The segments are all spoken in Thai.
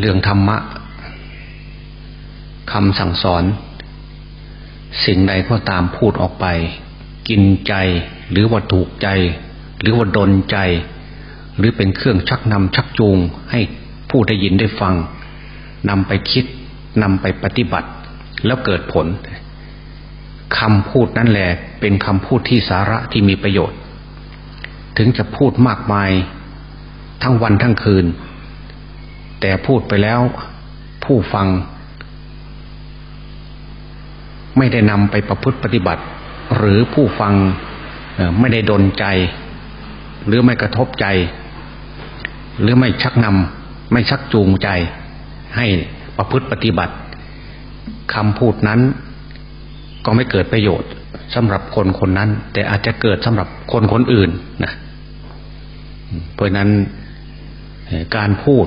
เรื่องธรรมะคำสั่งสอน สิ่งใดก็ตามพูดออกไป กินใจหรือว่าถูกใจ หรือว่าดนใจ หรือเป็นเครื่องชักนำชักจูง ให้ผู้ได้ยินได้ฟังนำไปคิดนำไปปฏิบัติ แล้วเกิดผลคำพูดนั่นแหละเป็นคำพูดที่สาระที่มีประโยชน์ ถึงจะพูดมากมาย ทั้งวันทั้งคืน แต่พูดไปแล้วผู้ฟัง ไม่ได้นำไปประพฤติปฏิบัติ หรือผู้ฟังไม่ได้ดนใจ หรือไม่กระทบใจ หรือไม่ชักนำไม่ชักจูงใจ ให้ประพฤติปฏิบัติคำพูดนั้น ก็ไม่เกิดประโยชน์สำหรับคนคนนั้น แต่อาจจะเกิดสำหรับคนคนอื่นนะเพราะนั้นการพูด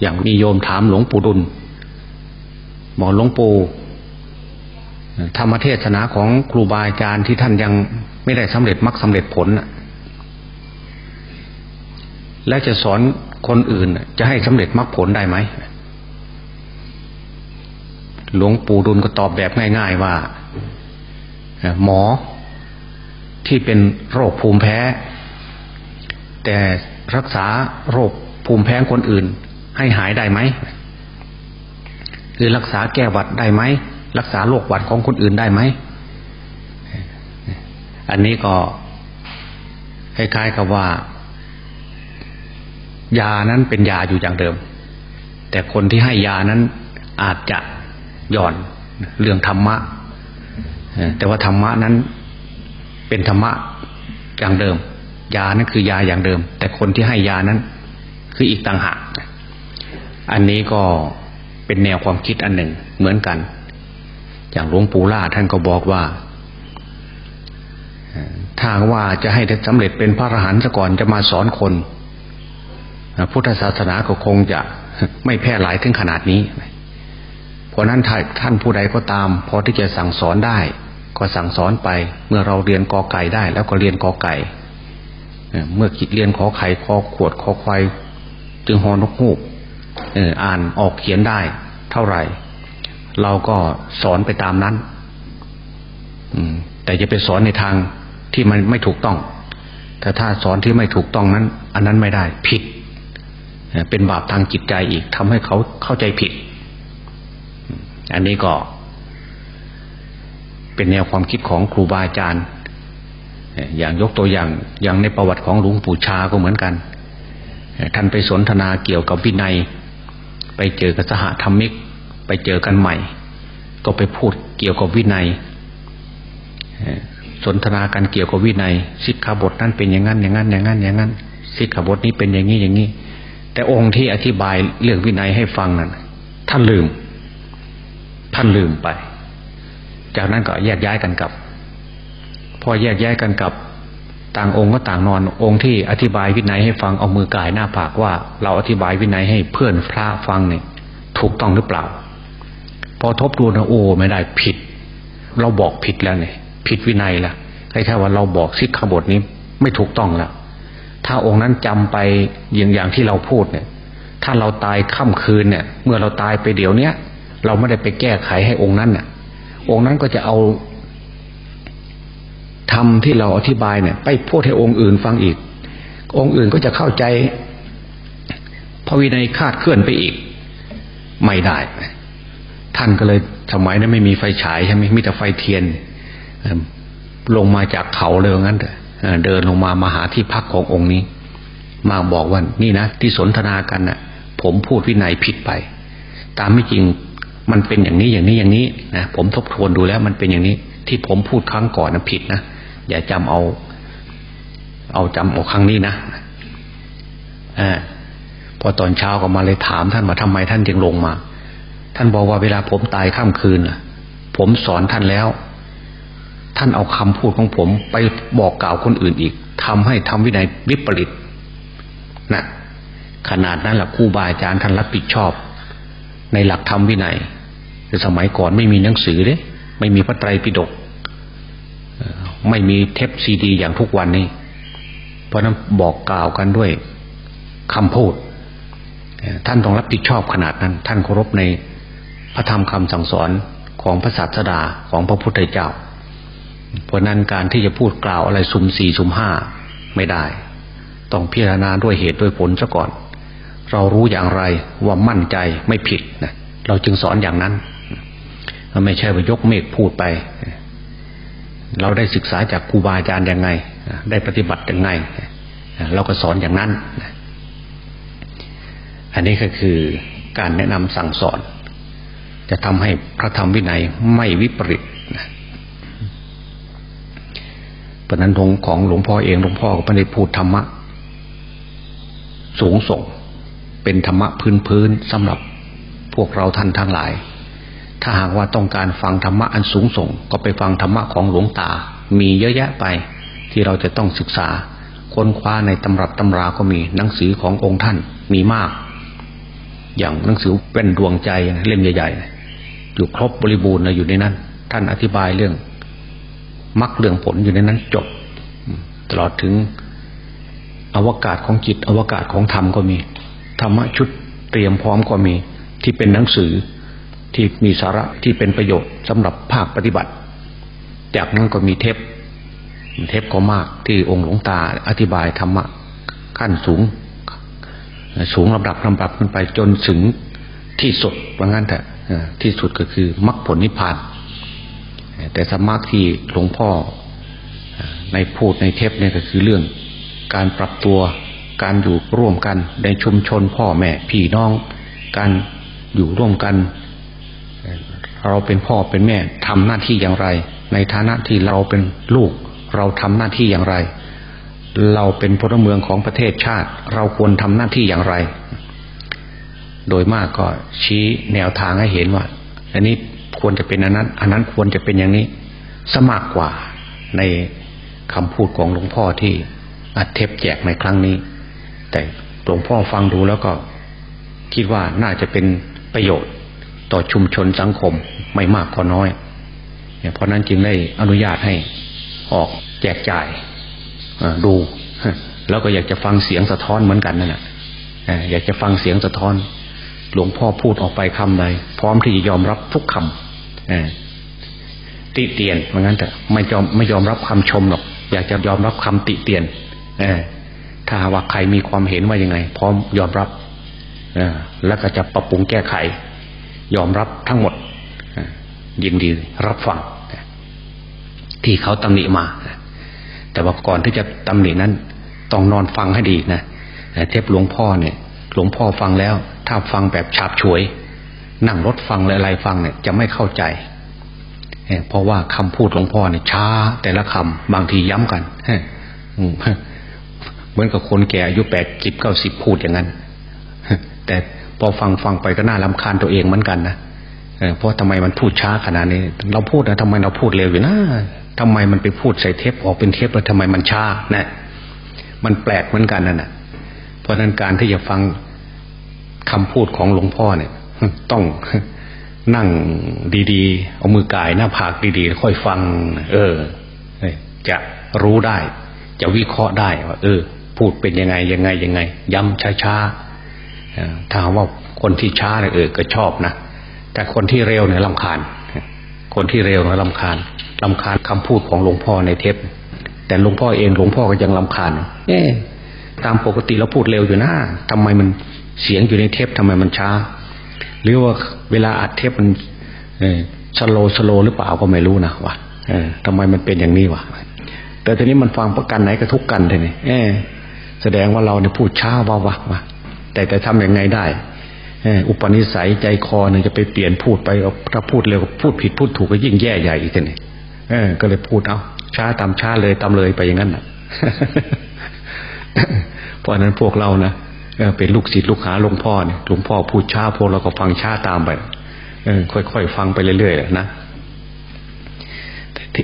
อย่างมีโยมถามหลวงปู่ดุลบอหลวงปู่ธรรมเทศนาของครูบาอาจารย์ที่ท่านยังไม่ได้สำเร็จมรรคสาเร็จผลแล้วจะสอนคนอื่นจะให้สำเร็จมรรคผลได้ไหมหลวงปู่ดุลก็ตอบแบบง่าย ๆว่าหมอที่เป็นโรคภูมิแพ้ แต่รักษาโรคภูมิแพ้คนอื่น ให้หายได้ไหมหรือรักษาแก้หวัดได้ไหมรักษาโรคหวัดของคนอื่นได้ไหมอันนี้ก็คล้ายๆกับว่า ยานั้นเป็นยาอยู่อย่างเดิม แต่คนที่ให้ยานั้นอาจจะย่อนเรื่องธรรมะแต่ว่าธรรมะนั้นเป็นธรรมะอย่างเดิม ยานั้นคือยาอย่างเดิม แต่คนที่ให้ยานั้น คืออีกต่างหาก อันนี้ก็เป็นแนวความคิดอันหนึ่งเหมือนกัน อย่างหลวงปู่ล่าท่านก็บอกว่าถ้าว่าจะให้สำเร็จเป็นพระอรหันต์ซะก่อนจะมาสอนคนพุทธศาสนาก็คงจะไม่แพร่หลายถึงขนาดนี้ เพราะนั้นท่านผู้ใดก็ตาม พอที่จะสั่งสอนได้ ก็สั่งสอนไป เมื่อเราเรียนกอไก่ได้ แล้วก็เรียนกอไก่เมื่อคิดเรียนขอไข่ขอขวดขอควายจึงหอนกฮูก อ่านออกเขียนได้เท่าไหร่ เราก็สอนไปตามนั้นแต่จะไปสอนในทางที่มันไม่ถูกต้อง แต่ถ้าสอนที่ไม่ถูกต้องนั้น อันนั้นไม่ได้ ผิด เป็นบาปทางจิตใจอีกทำให้เขาเข้าใจผิด อันนี้ก็ เป็นแนวความคิดของครูบาอาจารย์ อย่างยกตัวอย่างอย่างในประวัติของหลวงปู่ชาก็เหมือนกัน ท่านไปสนทนาเกี่ยวกับวินัย ไปเจอกับสหธรรมิก ไปเจอกันใหม่ ก็ไปพูดเกี่ยวกับวินัยสนทนากันเกี่ยวกับวินัยสิกขาบทนั้นเป็นอย่างนั้นอย่างนั้นอย่างนั้นอย่างนั้นสิกขาบทนี้เป็นอย่างนี้อย่างนี้ แต่องค์ที่อธิบายเรื่องวินัยให้ฟังนั้นท่านลืม ท่านลืมไป จากนั้นก็แยกย้ายกันกลับ พอแยกย้ายกันกลับ ต่างองค์ก็ต่างนอนองค์ที่อธิบายวินัยให้ฟังเอามือกายหน้าผากว่า เราอธิบายวินัยให้เพื่อนพระฟังเนี่ยถูกต้องหรือเปล่า พอทบทวนนะโอ้ไม่ได้ผิด เราบอกผิดแล้วเนี่ยผิดวินัยละคล้ายๆว่าเราบอกสิกขาบทนี้ไม่ถูกต้องแล้วถ้าองค์นั้นจำไปอย่างอย่างที่เราพูดเนี่ย ถ้าเราตายค่ำคืนเนี่ย เมื่อเราตายไปเดี๋ยวเนี้ยเราไม่ได้ไปแก้ไขให้องค์นั้นน่ะ องค์นั้นก็จะเอา ทำที่เราอธิบายเนี่ย ไปพูดให้องค์อื่นฟังอีก องค์อื่นก็จะเข้าใจพระวินัยคาดเคลื่อนไปอีก ไม่ได้ ท่านก็เลยสมัยนั้นไม่มีไฟฉายใช่ไหมมีแต่ไฟเทียนลงมาจากเขาเลยงั้นเดินลงมามาหาที่พักขององค์นี้ มาบอกว่านี่นะที่สนทนากันนะ่ะ ผมพูดวินัยผิดไป ตามไม่จริงมันเป็นอย่างนี้อย่างนี้อย่างนี้นะผมทบทวนดูแล้ว มันเป็นอย่างนี้ ที่ผมพูดครั้งก่อนนะผิดนะ อย่าจำเอา เอาจำเอาครั้งนี้นะอพอตอนเช้าก็มาเลยถามท่านว่าทำไมท่านจึงลงมา ท่านบอกว่าเวลาผมตายข้ามคืนผมสอนท่านแล้ว ท่านเอาคำพูดของผมไปบอกกล่าวคนอื่นอีกทำให้ทำวินัยวิปริตนะขนาดนั้นแหละครูบาอาจารย์ท่านรับผิดชอบ ในหลักธรรมวินัยแต่สมัยก่อนไม่มีหนังสือเลยไม่มีพระไตรปิฎก ไม่มีเทปซีดี อย่างทุกวันนี้ เพราะนั้นบอกกล่าวกันด้วยคำพูด ท่านต้องรับผิดชอบขนาดนั้น ท่านเคารพในพระธรรมคำสั่งสอนของพระศาสดาของพระพุทธเจ้า เพราะนั้นการที่จะพูดกล่าวอะไรสุ่มสี่สุ่มห้าไม่ได้ ต้องพิจารณาด้วยเหตุด้วยผลซะก่อน เรารู้อย่างไรว่ามั่นใจไม่ผิดนะเราจึงสอนอย่างนั้น ไม่ใช่ว่ายกเมฆพูดไป เราได้ศึกษาจากครูบาอาจารย์ยังไง ได้ปฏิบัติยังไง เราก็สอนอย่างนั้น อันนี้ก็คือการแนะนำสั่งสอน จะทำให้พระธรรมวินัยไม่วิปริตเพราะนั้นงของหลวงพ่อเองหลวงพ่อก็ไม่ได้พูดธรรมะ สูงส่ง เป็นธรรมะพื้นพื้นสำหรับพวกเราท่านทั้งหลาย ถ้าหากว่าต้องการฟังธรรมะอันสูงส่ง ก็ไปฟังธรรมะของหลวงตา มีเยอะแยะไป ที่เราจะต้องศึกษา ค้นคว้าในตำรับตำราก็มีหนังสือขององค์ท่านมีมาก อย่างหนังสือเป็นดวงใจเล่มใหญ่ๆอยู่ครบบริบูรณ์อยู่ในนั้น ท่านอธิบายเรื่องมรรคเรื่องผลอยู่ในนั้นจบ ตลอดถึงอวกาศของจิตอวกาศของธรรมก็มี ธรรมะชุดเตรียมพร้อมก็มีที่เป็นหนังสือ ที่มีสาระที่เป็นประโยชน์สำหรับภาคปฏิบัติ จากนั้นก็มีเทปเทปก็มากที่องค์หลวงตาอธิบายธรรมะขั้นสูง สูงลำดับลำดับขึ้นไปจนถึงที่สุดว่างั้นแต่ที่สุดก็คือมรรคผลนิพพาน แต่ธรรมะที่หลวงพ่อในพูดในเทปเนี่ยก็คือเรื่องการปรับตัวการอยู่ร่วมกันในชุมชนพ่อแม่พี่น้อง การอยู่ร่วมกัน เราเป็นพ่อเป็นแม่ทำหน้าที่อย่างไร ในฐานะที่เราเป็นลูก เราทำหน้าที่อย่างไร เราเป็นพลเมืองของประเทศชาติ เราควรทำหน้าที่อย่างไร โดยมากก็ชี้แนวทางให้เห็นว่า อันนี้ควรจะเป็นอันนั้น อันนั้นควรจะเป็นอย่างนี้สมากกว่าในคำพูดของหลวงพ่อที่อัดเทปแจกในครั้งนี้ แต่หลวงพ่อฟังดูแล้วก็คิดว่าน่าจะเป็นประโยชน์ต่อชุมชนสังคม ไม่มากก็น้อยเพราะนั้นจึงได้อนุญาตให้ออกแจกจ่ายดูแล้วก็อยากจะฟังเสียงสะท้อนเหมือนกันนั่นแหละอยากจะฟังเสียงสะท้อน หลวงพ่อพูดออกไปคำใดพร้อมที่จะยอมรับทุกคำติเตียนเหมือนกันแต่ไม่ยอมไม่ยอมรับคำชมหรอก อยากจะยอมรับคำติเตียนถ้าว่าใครมีความเห็นว่ายังไง พร้อมยอมรับแล้วก็จะปรับปรุงแก้ไข ยอมรับทั้งหมด ยินดีรับฟังที่เขาตำหนิมาแต่ว่าก่อนที่จะตำหนินั้น ต้องนอนฟังให้ดีนะเทพหลวงพ่อเนี่ย หลวงพ่อฟังแล้ว ถ้าฟังแบบฉาบฉวย นั่งรถฟังอะไรฟังเนี่ย จะไม่เข้าใจเพราะว่าคำพูดหลวงพ่อเนี่ยช้า แต่ละคำบางทีย้ำกันเหมือนกับคนแก่อายุแปดสิบเก้าสิบพูดอย่างนั้นแต่พอฟังฟังไปก็น่าลำคาญตัวเองเหมือนกันนะ เพราะทำไมมันพูดช้าขนาดนี้ เราพูดนะทำไมเราพูดเร็วอยู่นะทำไมมันไปพูดใส่เทปออกเป็นเทปแล้วทำไมมันช้านะมันแปลกเหมือนกันนั่นแหะเพราะนั้นการที่จะฟังคำพูดของหลวงพ่อเนี่ย ต้องนั่งดีๆ เอามือกายหน้าผากดีๆ ค่อยฟัง เออจะรู้ได้ จะวิเคราะห์ได้ว่าเออ พูดเป็นยังไงยังไงยังไง ย้ำช้าๆถ้าว่าคนที่ช้าเนี่ยเออก็ชอบนะ แต่คนที่เร็วเนี่ยลำคาญ คนที่เร็วเนี่ยลำคาญลำคาญคำพูดของหลวงพ่อในเทปแต่หลวงพ่อเองหลวงพ่อก็ยังลำคาญ เอ๊ตามปกติเราพูดเร็วอยู่นะทำไมมันเสียงอยู่ในเทปทำไมมันช้า หรือว่าเวลาอัดเทปมันสโลสโลหรือเปล่าก็ไม่รู้นะวะเออทำไมมันเป็นอย่างนี้วะแต่ทีนี้มันฟังประกันไหนก็ทุกกันเลยเนี่เออแสดงว่าเราเนี่ยพูดช้าวะวะวะแต่แต่ทำยังไงได้ อุปนิสัยใจคอเนี่ยจะไปเปลี่ยนพูดไปถ้าพูดเร็วพูดผิดพูดถูกก็ยิ่งแย่ใหญ่อีกทีนี่เออก็เลยพูดเอาช้าตามช้าเลยตามเลยไปอย่างนั้นนะเพราะนั้นพวกเรานะเป็นลูกศิษย์ลูกหาหลวงพ่อเนี่ยหลวงพ่อพูดช้าพวกเราก็ฟังช้าตามไปค่อยๆฟังไปเรื่อยๆนะ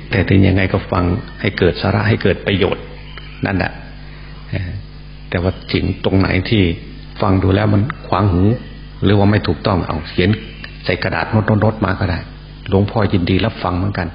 แต่ถึงยังไงก็ฟังให้เกิดสาระให้เกิดประโยชน์ นั่นแหละแต่ว่าสิ่งตรงไหนที่ฟังดูแล้วมันขวางหู หรือว่าไม่ถูกต้องเอาเขียนใส่กระดาษโน้ตโน้ตมาก็ได้ หลวงพ่อยินดีรับฟังเหมือนกัน